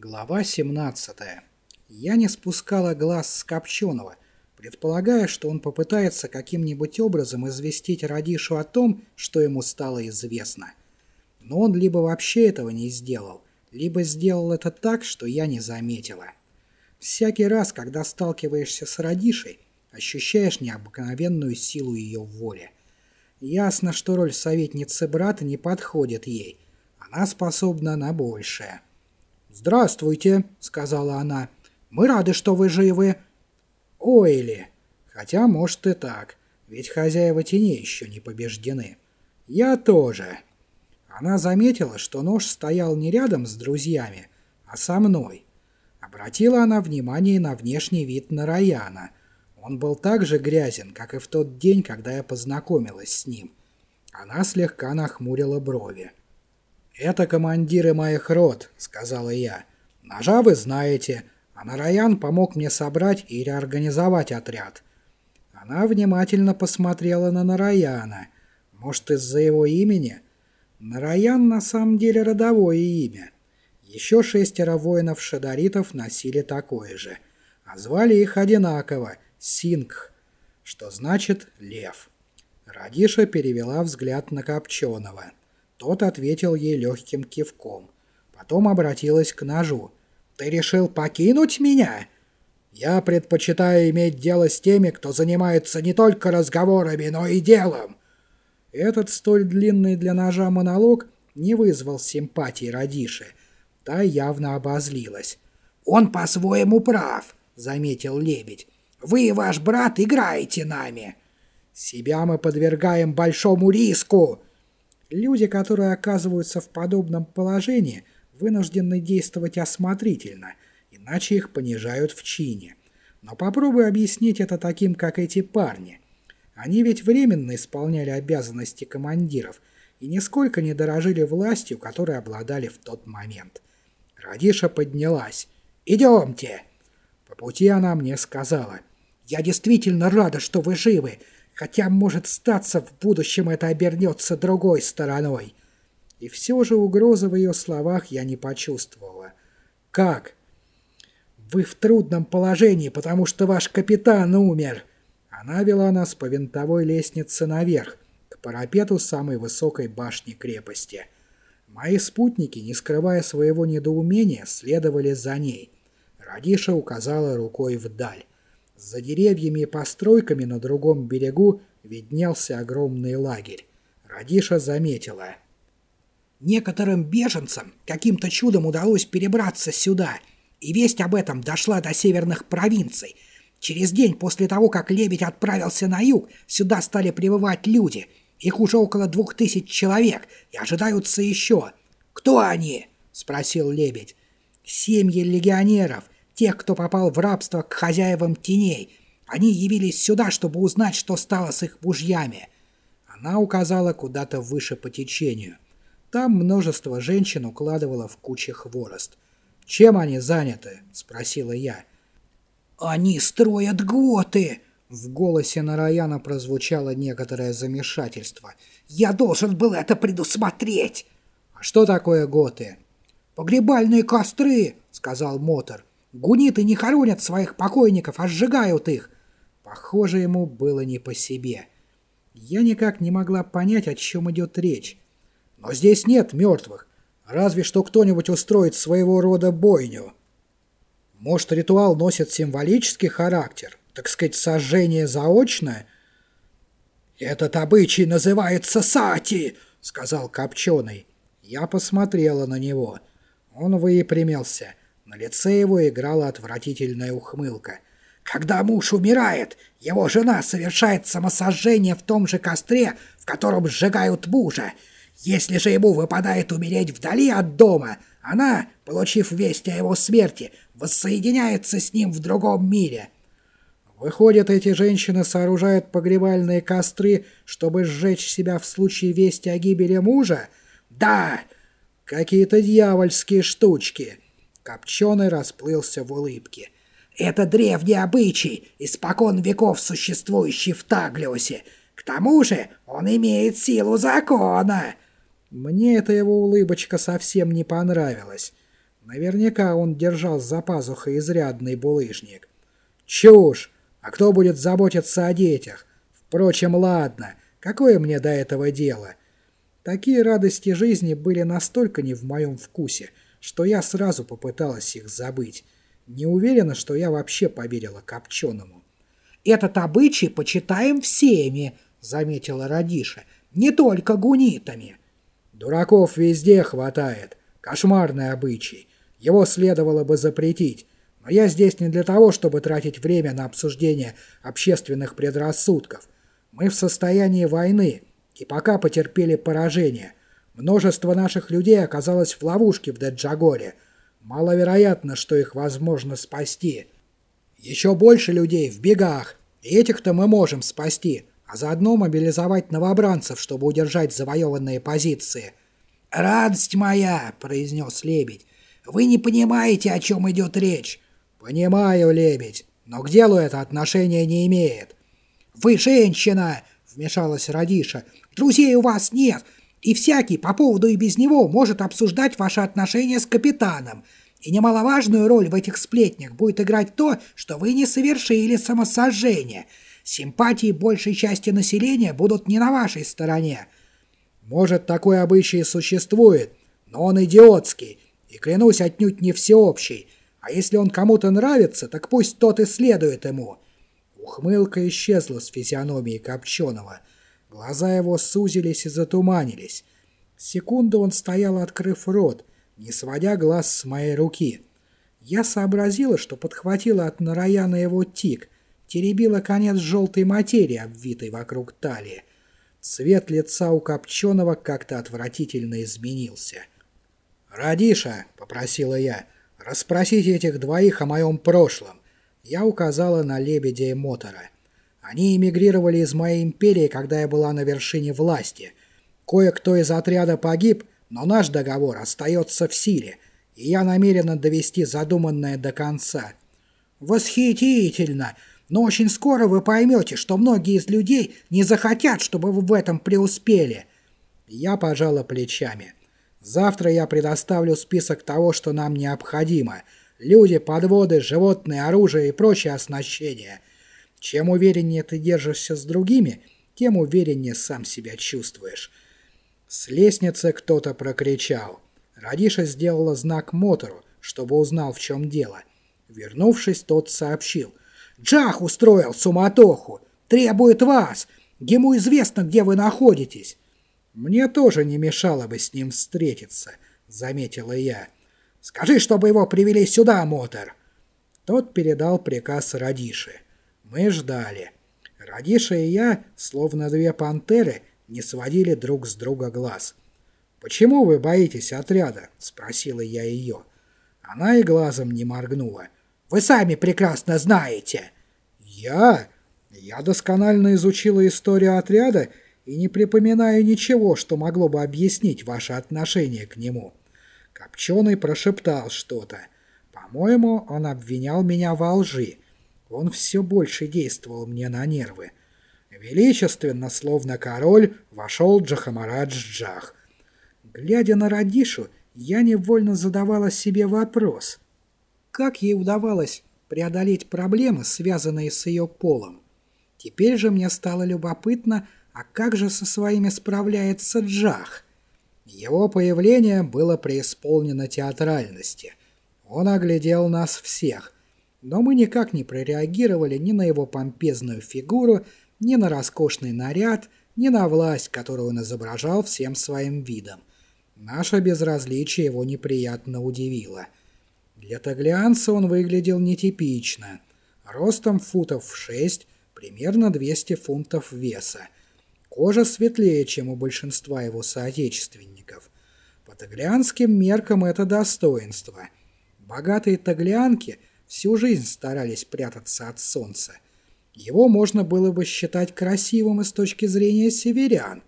Глава 17. Я не спускала глаз с Копченого, предполагая, что он попытается каким-нибудь образом известить Радишу о том, что ему стало известно. Но он либо вообще этого не сделал, либо сделал это так, что я не заметила. Всякий раз, когда сталкиваешься с Радишей, ощущаешь необыкновенную силу ее воли. Ясно, что роль советницы брата не подходит ей. Она способна на большее. «Здравствуйте», — сказала она. «Мы рады, что вы живы». «Ойли». Хотя, может и так, ведь хозяева теней еще не побеждены. «Я тоже». Она заметила, что нож стоял не рядом с друзьями, а со мной. Обратила она внимание на внешний вид Нараяна. Он был так же грязен, как и в тот день, когда я познакомилась с ним. Она слегка нахмурила брови. «Это командиры моих рот», — сказала я. «Ножа вы знаете, а Нараян помог мне собрать и реорганизовать отряд». Она внимательно посмотрела на Нараяна. Может, из-за его имени? Нараян на самом деле родовое имя. Еще шестеро воинов-шадаритов носили такое же. А звали их одинаково — Сингх, что значит «лев». Радиша перевела взгляд на Копченого. Тот ответил ей легким кивком. Потом обратилась к ножу. «Ты решил покинуть меня?» «Я предпочитаю иметь дело с теми, кто занимается не только разговорами, но и делом». Этот столь длинный для ножа монолог не вызвал симпатии Радиши. Та явно обозлилась. «Он по-своему прав», — заметил лебедь. «Вы и ваш брат играете нами». «Себя мы подвергаем большому риску», Люди, которые оказываются в подобном положении, вынуждены действовать осмотрительно, иначе их понижают в чине. Но попробуй объяснить это таким, как эти парни. Они ведь временно исполняли обязанности командиров и нисколько не дорожили властью, которой обладали в тот момент. Радиша поднялась. «Идемте!» По пути она мне сказала. «Я действительно рада, что вы живы. Хотя, может статься, в будущем это обернется другой стороной. И все же угрозы в ее словах я не почувствовала. «Как?» «Вы в трудном положении, потому что ваш капитан умер!» Она вела нас по винтовой лестнице наверх, к парапету самой высокой башни крепости. Мои спутники, не скрывая своего недоумения, следовали за ней. Радиша указала рукой вдаль. За деревьями и постройками на другом берегу виднелся огромный лагерь. Радиша заметила. Некоторым беженцам каким-то чудом удалось перебраться сюда, и весть об этом дошла до северных провинций. Через день после того, как лебедь отправился на юг, сюда стали прибывать люди. Их уже около двух тысяч человек, и ожидаются еще. «Кто они?» — спросил лебедь. «Семьи легионеров — тех, кто попал в рабство к хозяевам теней. Они явились сюда, чтобы узнать, что стало с их мужьями. Она указала куда-то выше по течению. Там множество женщин укладывало в кучи хворост. «Чем они заняты?» — спросила я. «Они строят готы!» В голосе Нараяна прозвучало некоторое замешательство. «Я должен был это предусмотреть!» «А что такое готы?» «Погребальные костры!» — сказал Мотор. Гуниты не хоронят своих покойников, а сжигают их. Похоже, ему было не по себе. Я никак не могла понять, о чем идет речь. Но здесь нет мертвых. Разве что кто-нибудь устроит своего рода бойню. Может, ритуал носит символический характер? Так сказать, сожжение заочное? «Этот обычай называется сати!» — сказал Копченый. Я посмотрела на него. Он выпрямился. На лице его играла отвратительная ухмылка. «Когда муж умирает, его жена совершает самосожжение в том же костре, в котором сжигают мужа. Если же ему выпадает умереть вдали от дома, она, получив весть о его смерти, воссоединяется с ним в другом мире». Выходят, эти женщины сооружают погребальные костры, чтобы сжечь себя в случае вести о гибели мужа? Да, какие-то дьявольские штучки. Копченый расплылся в улыбке. «Это древний обычай, испокон веков существующий в Таглиусе. К тому же он имеет силу закона!» Мне эта его улыбочка совсем не понравилась. Наверняка он держал за пазухой изрядный булыжник. Чушь! А кто будет заботиться о детях? Впрочем, ладно, какое мне до этого дело? Такие радости жизни были настолько не в моем вкусе, что я сразу попыталась их забыть. Не уверена, что я вообще поверила Копченому. «Этот обычай почитаем всеми», — заметила Радиша, — «не только гунитами». «Дураков везде хватает. Кошмарный обычай. Его следовало бы запретить. Но я здесь не для того, чтобы тратить время на обсуждение общественных предрассудков. Мы в состоянии войны, и пока потерпели поражение. Множество наших людей оказалось в ловушке в Деджагоре. Маловероятно, что их возможно спасти. Еще больше людей в бегах, этих-то мы можем спасти, а заодно мобилизовать новобранцев, чтобы удержать завоеванные позиции. «Радость моя!» — произнес лебедь. «Вы не понимаете, о чем идет речь. «Понимаю, лебедь, но к делу это отношения не имеет». «Вы женщина!» — вмешалась Радиша. «Друзей у вас нет, и всякий по поводу и без него может обсуждать ваши отношения с капитаном. И немаловажную роль в этих сплетнях будет играть то, что вы не совершили самосожжение. Симпатии большей части населения будут не на вашей стороне». «Может, такой обычай существует, но он идиотский, и, клянусь, отнюдь не всеобщий». А если он кому-то нравится, так пусть тот и следует ему. Ухмылка исчезла с физиономии Копченого. Глаза его сузились и затуманились. Секунду он стоял, открыв рот, не сводя глаз с моей руки. Я сообразила, что подхватила от Нараяна его тик, теребила конец желтой материи, обвитой вокруг талии. Цвет лица у Копченого как-то отвратительно изменился. «Радиша!» — попросила я — Расспросите этих двоих о моем прошлом. Я указала на Лебедя и Мотора. Они эмигрировали из моей империи, когда я была на вершине власти. Кое-кто из отряда погиб, но наш договор остается в силе, и я намерена довести задуманное до конца. Восхитительно! Но очень скоро вы поймете, что многие из людей не захотят, чтобы вы в этом преуспели. Я пожала плечами. Завтра я предоставлю список того, что нам необходимо. Люди, подводы, животные, оружие и прочее оснащение. Чем увереннее ты держишься с другими, тем увереннее сам себя чувствуешь. С лестницы кто-то прокричал. Радиша сделала знак мотору, чтобы узнал, в чем дело. Вернувшись, тот сообщил. «Джах устроил суматоху! Требует вас! Ему известно, где вы находитесь!» «Мне тоже не мешало бы с ним встретиться», — заметила я. «Скажи, чтобы его привели сюда, Мотор!» Тот передал приказ Радише. Мы ждали. Радиша и я, словно две пантеры, не сводили друг с друга глаз. «Почему вы боитесь отряда?» — спросила я ее. Она и глазом не моргнула. «Вы сами прекрасно знаете!» «Я? Я досконально изучила историю отряда и не припоминаю ничего, что могло бы объяснить ваше отношение к нему». Копченый прошептал что-то. По-моему, он обвинял меня во лжи. Он все больше действовал мне на нервы. Величественно, словно король, вошел Джахамарадж Джах. Глядя на Радишу, я невольно задавала себе вопрос. Как ей удавалось преодолеть проблемы, связанные с ее полом? Теперь же мне стало любопытно, а как же со своими справляется Джах? Его появление было преисполнено театральности. Он оглядел нас всех, но мы никак не прореагировали ни на его помпезную фигуру, ни на роскошный наряд, ни на власть, которую он изображал всем своим видом. Наше безразличие его неприятно удивило. Для таглианца он выглядел нетипично. Ростом футов шесть, примерно 200 фунтов веса. Кожа светлее, чем у большинства его соотечественников. По таглианским меркам это достоинство. Богатые таглианки всю жизнь старались прятаться от солнца. Его можно было бы считать красивым с точки зрения северян.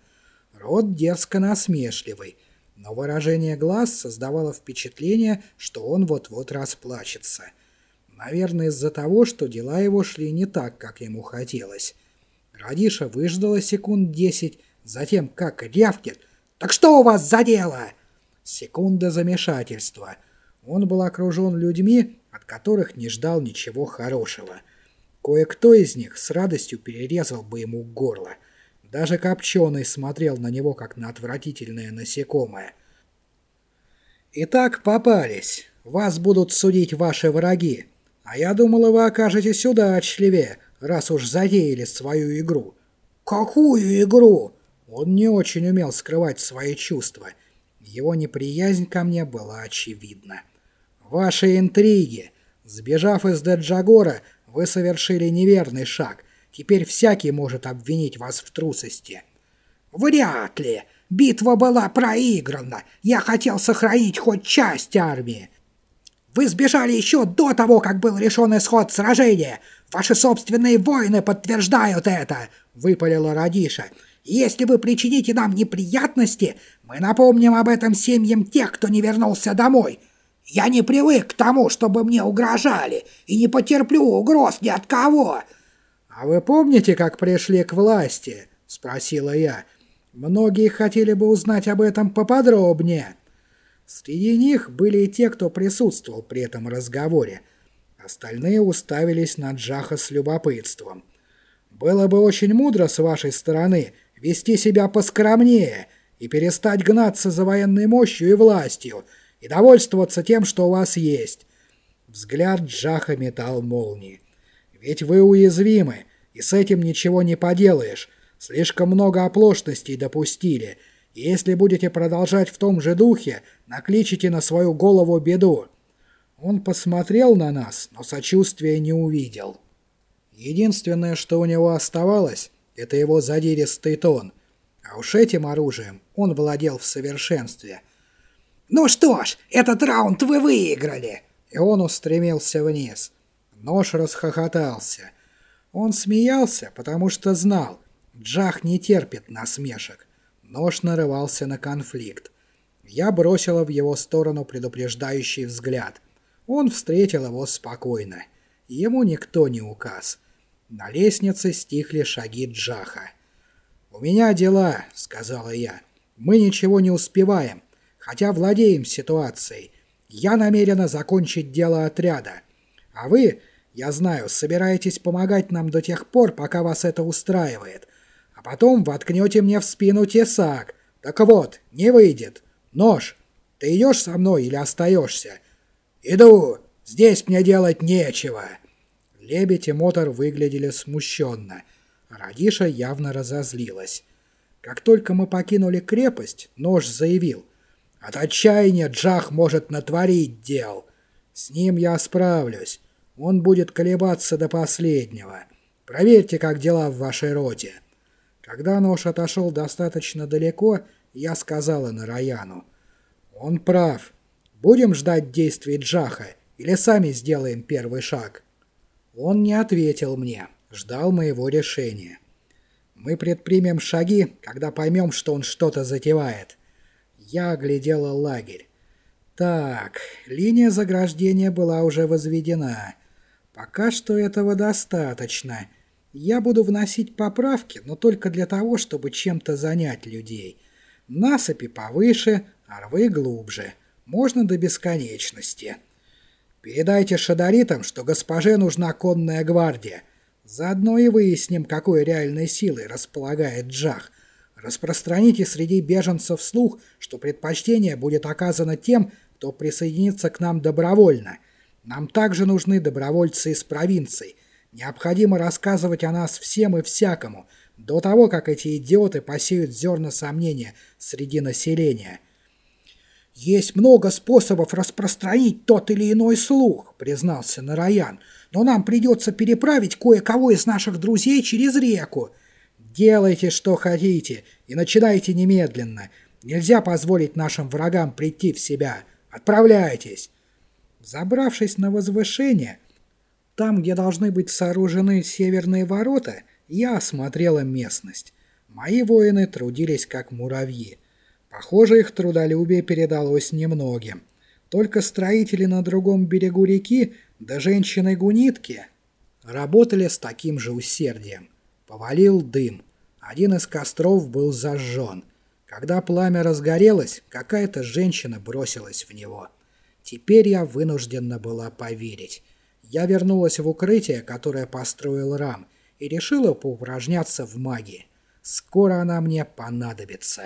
Рот дерзко насмешливый, но выражение глаз создавало впечатление, что он вот-вот расплачется. Наверное, из-за того, что дела его шли не так, как ему хотелось. Радиша выждала секунд десять, затем как рявкет. «Так что у вас за дело?» Секунда замешательства. Он был окружен людьми, от которых не ждал ничего хорошего. Кое-кто из них с радостью перерезал бы ему горло. Даже Копченый смотрел на него, как на отвратительное насекомое. «Итак, попались. Вас будут судить ваши враги. А я думала, вы окажетесь удачливее, раз уж затеяли свою игру». «Какую игру?» Он не очень умел скрывать свои чувства. Его неприязнь ко мне была очевидна. «Ваши интриги. Сбежав из Деджагора, вы совершили неверный шаг. Теперь всякий может обвинить вас в трусости». «Вряд ли. Битва была проиграна. Я хотел сохранить хоть часть армии. Вы сбежали еще до того, как был решен исход сражения. Ваши собственные воины подтверждают это», — выпалила Радиша. «Если вы причините нам неприятности, мы напомним об этом семьям тех, кто не вернулся домой. Я не привык к тому, чтобы мне угрожали, и не потерплю угроз ни от кого». «А вы помните, как пришли к власти?» — спросила я. «Многие хотели бы узнать об этом поподробнее». Среди них были и те, кто присутствовал при этом разговоре. Остальные уставились на Джаха с любопытством. «Было бы очень мудро с вашей стороны вести себя поскромнее и перестать гнаться за военной мощью и властью, и довольствоваться тем, что у вас есть». Взгляд Джаха метал молнии. «Ведь вы уязвимы, и с этим ничего не поделаешь. Слишком много оплошностей допустили, и если будете продолжать в том же духе, накличите на свою голову беду». Он посмотрел на нас, но сочувствия не увидел. Единственное, что у него оставалось, это его задиристый тон. А уж этим оружием он владел в совершенстве – «Ну что ж, этот раунд вы выиграли!» И он устремился вниз. Нож расхохотался. Он смеялся, потому что знал, Джах не терпит насмешек. Нож нарывался на конфликт. Я бросила в его сторону предупреждающий взгляд. Он встретил его спокойно. Ему никто не указ. На лестнице стихли шаги Джаха. «У меня дела», — сказала я. «Мы ничего не успеваем хотя владеем ситуацией. Я намерена закончить дело отряда. А вы, я знаю, собираетесь помогать нам до тех пор, пока вас это устраивает. А потом воткнете мне в спину тесак. Так вот, не выйдет. Нож. Ты идешь со мной или остаешься? Иду. Здесь мне делать нечего. Лебедь и Мотор выглядели смущенно. Радиша явно разозлилась. Как только мы покинули крепость, Нож заявил. От отчаяния Джах может натворить дел. С ним я справлюсь. Он будет колебаться до последнего. Проверьте, как дела в вашей роте». Когда нож отошел достаточно далеко, я сказала Нараяну. «Он прав. Будем ждать действий Джаха или сами сделаем первый шаг?» Он не ответил мне, ждал моего решения. «Мы предпримем шаги, когда поймем, что он что-то затевает». Я оглядела лагерь. Так, линия заграждения была уже возведена. Пока что этого достаточно. Я буду вносить поправки, но только для того, чтобы чем-то занять людей. Насыпи повыше, а рвы глубже. Можно до бесконечности. Передайте шадаритам, что госпоже нужна конная гвардия. Заодно и выясним, какой реальной силой располагает Джах – Распространите среди беженцев слух, что предпочтение будет оказано тем, кто присоединится к нам добровольно. Нам также нужны добровольцы из провинций. Необходимо рассказывать о нас всем и всякому, до того, как эти идиоты посеют зерна сомнения среди населения. «Есть много способов распространить тот или иной слух», — признался Нараян, «но нам придется переправить кое-кого из наших друзей через реку. Делайте, что хотите, и начинайте немедленно. Нельзя позволить нашим врагам прийти в себя. Отправляйтесь!» Забравшись на возвышение, там, где должны быть сооружены северные ворота, я осмотрела местность. Мои воины трудились как муравьи. Похоже, их трудолюбие передалось немногим. Только строители на другом берегу реки, да женщины-гунитки, работали с таким же усердием. Повалил дым. Один из костров был зажжен. Когда пламя разгорелось, какая-то женщина бросилась в него. Теперь я вынуждена была поверить. Я вернулась в укрытие, которое построил Рам, и решила поупражняться в магии. Скоро она мне понадобится.